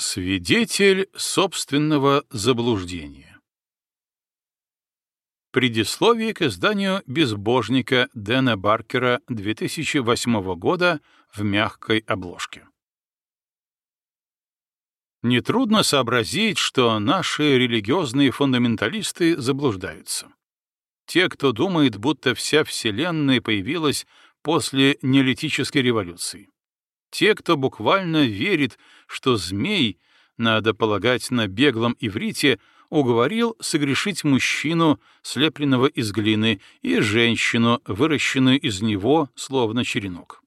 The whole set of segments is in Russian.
Свидетель собственного заблуждения. Предисловие к изданию «Безбожника» Дэна Баркера 2008 года в мягкой обложке. Нетрудно сообразить, что наши религиозные фундаменталисты заблуждаются. Те, кто думает, будто вся Вселенная появилась после неолитической революции. Те, кто буквально верит, что змей, надо полагать на беглом иврите, уговорил согрешить мужчину, слепленного из глины, и женщину, выращенную из него, словно черенок.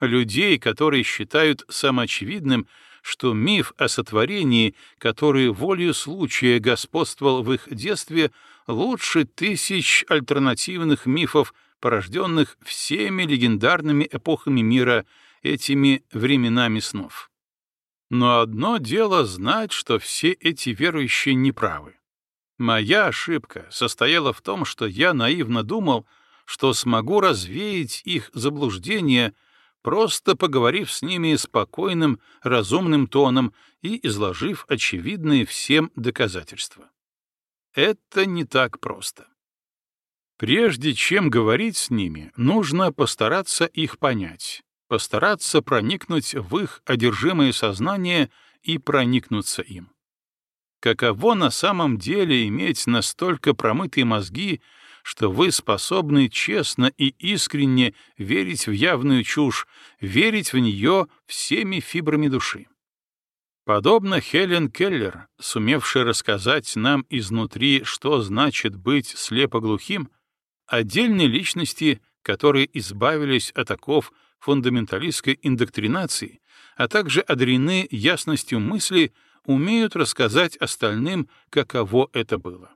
Людей, которые считают самоочевидным, что миф о сотворении, который волею случая господствовал в их детстве, лучше тысяч альтернативных мифов, порожденных всеми легендарными эпохами мира — этими временами снов. Но одно дело знать, что все эти верующие неправы. Моя ошибка состояла в том, что я наивно думал, что смогу развеять их заблуждения, просто поговорив с ними спокойным, разумным тоном и изложив очевидные всем доказательства. Это не так просто. Прежде чем говорить с ними, нужно постараться их понять, постараться проникнуть в их одержимое сознание и проникнуться им. Каково на самом деле иметь настолько промытые мозги, что вы способны честно и искренне верить в явную чушь, верить в нее всеми фибрами души. Подобно Хелен Келлер, сумевшей рассказать нам изнутри, что значит быть слепоглухим, отдельные личности, которые избавились от оков фундаменталистской индоктринации, а также одарены ясностью мысли, умеют рассказать остальным, каково это было.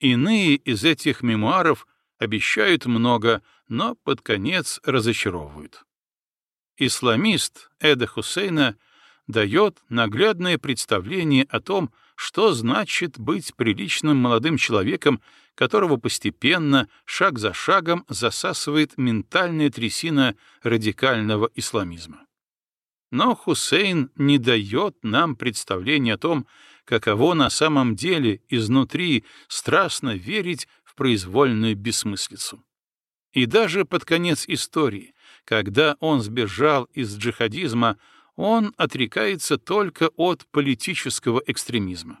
Иные из этих мемуаров обещают много, но под конец разочаровывают. Исламист Эда Хусейна дает наглядное представление о том, что значит быть приличным молодым человеком, которого постепенно, шаг за шагом, засасывает ментальная трясина радикального исламизма. Но Хусейн не дает нам представления о том, каково на самом деле изнутри страстно верить в произвольную бессмыслицу. И даже под конец истории, когда он сбежал из джихадизма, он отрекается только от политического экстремизма.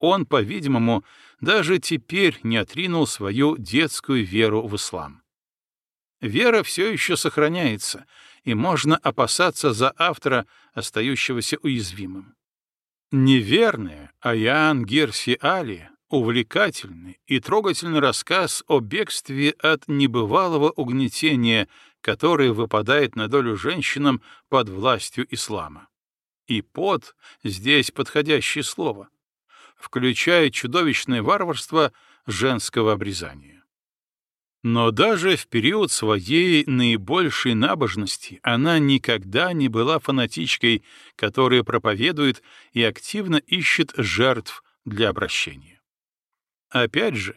Он, по-видимому, даже теперь не отринул свою детскую веру в ислам. Вера все еще сохраняется, и можно опасаться за автора, остающегося уязвимым. Неверная Аян Герси Али увлекательный и трогательный рассказ о бегстве от небывалого угнетения, которое выпадает на долю женщинам под властью ислама. И под — здесь подходящее слово включая чудовищное варварство женского обрезания. Но даже в период своей наибольшей набожности она никогда не была фанатичкой, которая проповедует и активно ищет жертв для обращения. Опять же,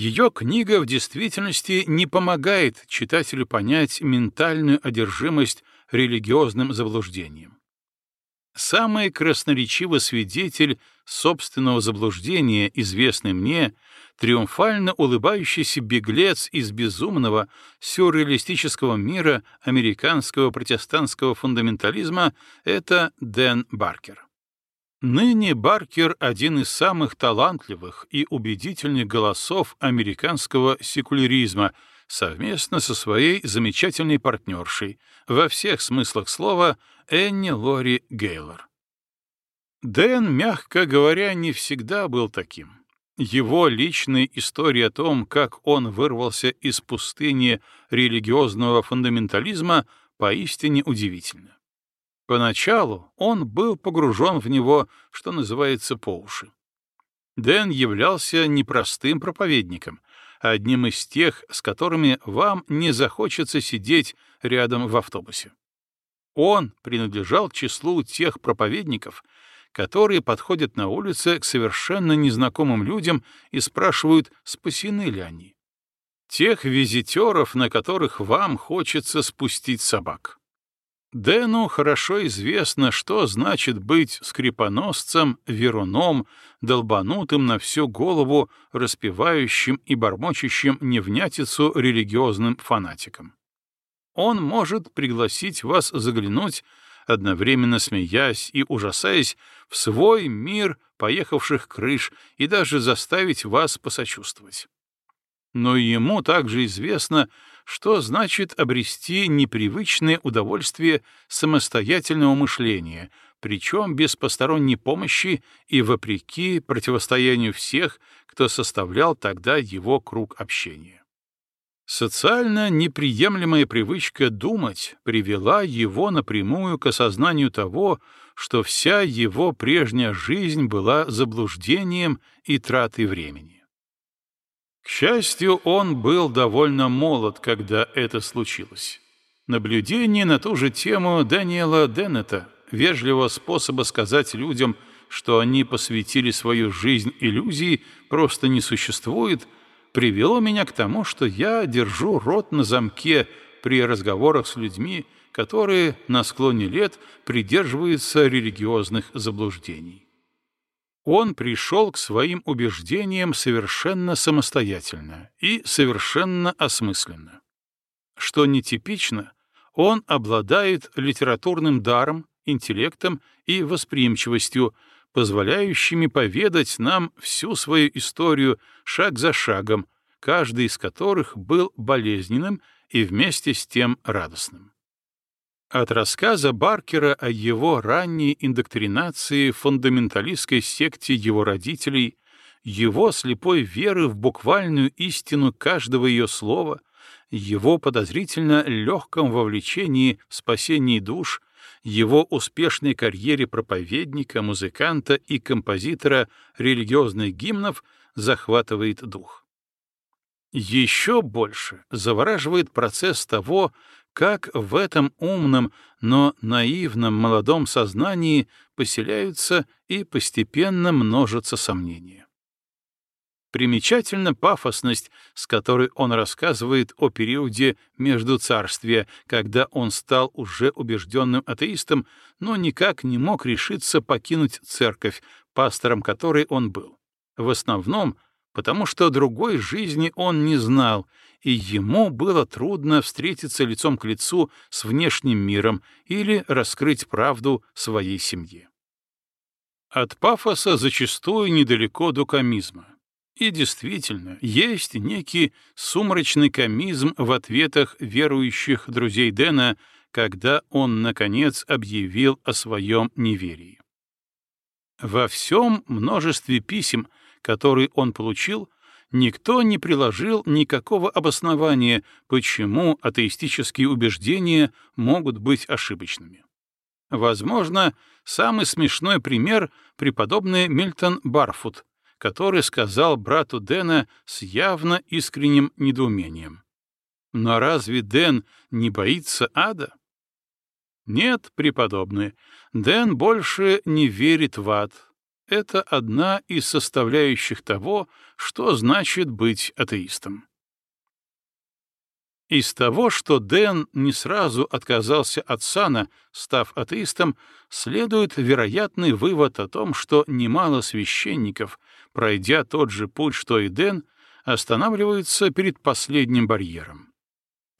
ее книга в действительности не помогает читателю понять ментальную одержимость религиозным заблуждением. Самый красноречивый свидетель собственного заблуждения, известный мне, триумфально улыбающийся беглец из безумного сюрреалистического мира американского протестантского фундаментализма — это Дэн Баркер. Ныне Баркер — один из самых талантливых и убедительных голосов американского секуляризма — совместно со своей замечательной партнершей, во всех смыслах слова, Энни Лори Гейлор. Дэн, мягко говоря, не всегда был таким. Его личная история о том, как он вырвался из пустыни религиозного фундаментализма, поистине удивительна. Поначалу он был погружен в него, что называется, по уши. Дэн являлся непростым проповедником, одним из тех, с которыми вам не захочется сидеть рядом в автобусе. Он принадлежал к числу тех проповедников, которые подходят на улице к совершенно незнакомым людям и спрашивают, спасены ли они. Тех визитеров, на которых вам хочется спустить собак. Дэну хорошо известно, что значит быть скрипоносцем, веруном, долбанутым на всю голову, распевающим и бормочущим невнятицу религиозным фанатиком. Он может пригласить вас заглянуть, одновременно смеясь и ужасаясь, в свой мир поехавших крыш и даже заставить вас посочувствовать. Но ему также известно, что значит обрести непривычное удовольствие самостоятельного мышления, причем без посторонней помощи и вопреки противостоянию всех, кто составлял тогда его круг общения. Социально неприемлемая привычка думать привела его напрямую к осознанию того, что вся его прежняя жизнь была заблуждением и тратой времени. Счастью, он был довольно молод, когда это случилось. Наблюдение на ту же тему Даниэла Деннета, вежливого способа сказать людям, что они посвятили свою жизнь иллюзии, просто не существует, привело меня к тому, что я держу рот на замке при разговорах с людьми, которые на склоне лет придерживаются религиозных заблуждений. Он пришел к своим убеждениям совершенно самостоятельно и совершенно осмысленно. Что нетипично, он обладает литературным даром, интеллектом и восприимчивостью, позволяющими поведать нам всю свою историю шаг за шагом, каждый из которых был болезненным и вместе с тем радостным. От рассказа Баркера о его ранней индоктринации фундаменталистской секте его родителей, его слепой веры в буквальную истину каждого ее слова, его подозрительно легком вовлечении в спасение душ, его успешной карьере проповедника, музыканта и композитора религиозных гимнов захватывает дух. Еще больше завораживает процесс того, как в этом умном, но наивном молодом сознании поселяются и постепенно множатся сомнения. Примечательна пафосность, с которой он рассказывает о периоде между царствия, когда он стал уже убежденным атеистом, но никак не мог решиться покинуть церковь, пастором которой он был. В основном — потому что другой жизни он не знал, и ему было трудно встретиться лицом к лицу с внешним миром или раскрыть правду своей семье. От пафоса зачастую недалеко до комизма. И действительно, есть некий сумрачный комизм в ответах верующих друзей Дэна, когда он, наконец, объявил о своем неверии. Во всем множестве писем — который он получил, никто не приложил никакого обоснования, почему атеистические убеждения могут быть ошибочными. Возможно, самый смешной пример — преподобный Мильтон Барфут, который сказал брату Дэна с явно искренним недоумением. «Но разве Дэн не боится ада?» Нет, преподобный, Дэн больше не верит в ад, это одна из составляющих того, что значит быть атеистом. Из того, что Дэн не сразу отказался от сана, став атеистом, следует вероятный вывод о том, что немало священников, пройдя тот же путь, что и Дэн, останавливаются перед последним барьером.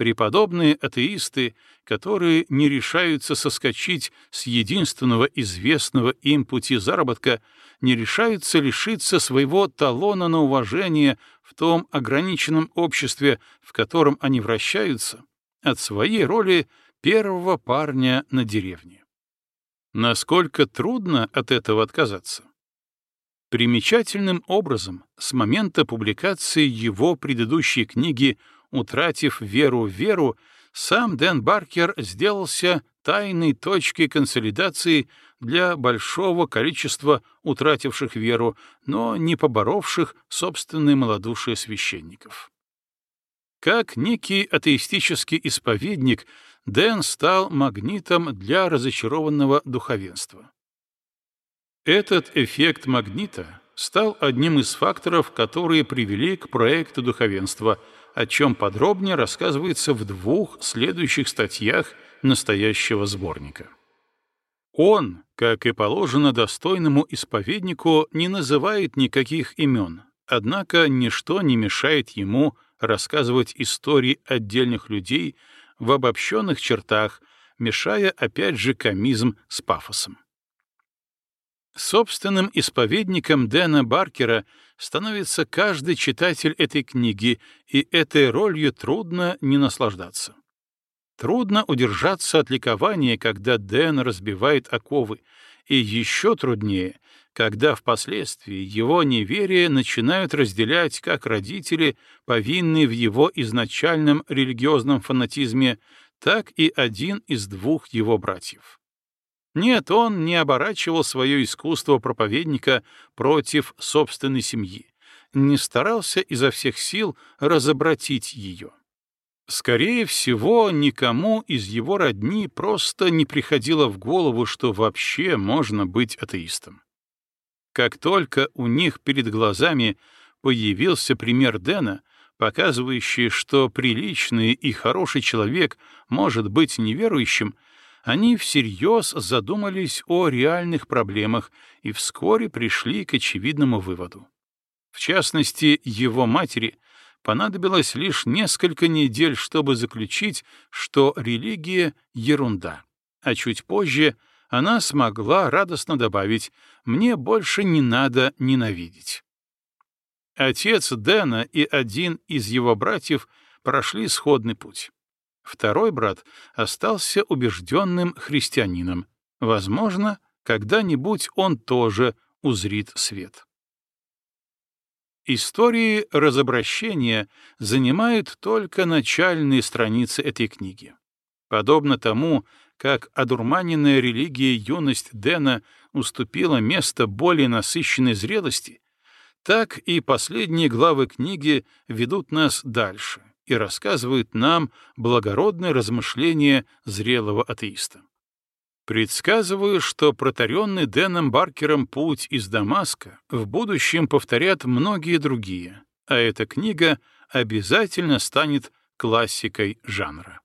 Преподобные атеисты, которые не решаются соскочить с единственного известного им пути заработка, не решаются лишиться своего талона на уважение в том ограниченном обществе, в котором они вращаются, от своей роли первого парня на деревне. Насколько трудно от этого отказаться? Примечательным образом, с момента публикации его предыдущей книги утратив веру в веру, сам Дэн Баркер сделался тайной точкой консолидации для большого количества утративших веру, но не поборовших собственное малодушие священников. Как некий атеистический исповедник, Дэн стал магнитом для разочарованного духовенства. Этот эффект магнита стал одним из факторов, которые привели к проекту духовенства — о чем подробнее рассказывается в двух следующих статьях настоящего сборника. Он, как и положено достойному исповеднику, не называет никаких имен, однако ничто не мешает ему рассказывать истории отдельных людей в обобщенных чертах, мешая опять же комизм с пафосом. Собственным исповедником Дэна Баркера становится каждый читатель этой книги, и этой ролью трудно не наслаждаться. Трудно удержаться от ликования, когда Дэн разбивает оковы, и еще труднее, когда впоследствии его неверие начинают разделять как родители, повинные в его изначальном религиозном фанатизме, так и один из двух его братьев. Нет, он не оборачивал свое искусство проповедника против собственной семьи, не старался изо всех сил разобратить ее. Скорее всего, никому из его родни просто не приходило в голову, что вообще можно быть атеистом. Как только у них перед глазами появился пример Дэна, показывающий, что приличный и хороший человек может быть неверующим, они всерьез задумались о реальных проблемах и вскоре пришли к очевидному выводу. В частности, его матери понадобилось лишь несколько недель, чтобы заключить, что религия — ерунда, а чуть позже она смогла радостно добавить «мне больше не надо ненавидеть». Отец Дэна и один из его братьев прошли сходный путь. Второй брат остался убежденным христианином. Возможно, когда-нибудь он тоже узрит свет. Истории разобращения занимают только начальные страницы этой книги. Подобно тому, как одурманенная религия юность Дэна уступила место более насыщенной зрелости, так и последние главы книги ведут нас дальше, и рассказывает нам благородное размышление зрелого атеиста. Предсказываю, что протаренный Дэном Баркером путь из Дамаска в будущем повторят многие другие, а эта книга обязательно станет классикой жанра.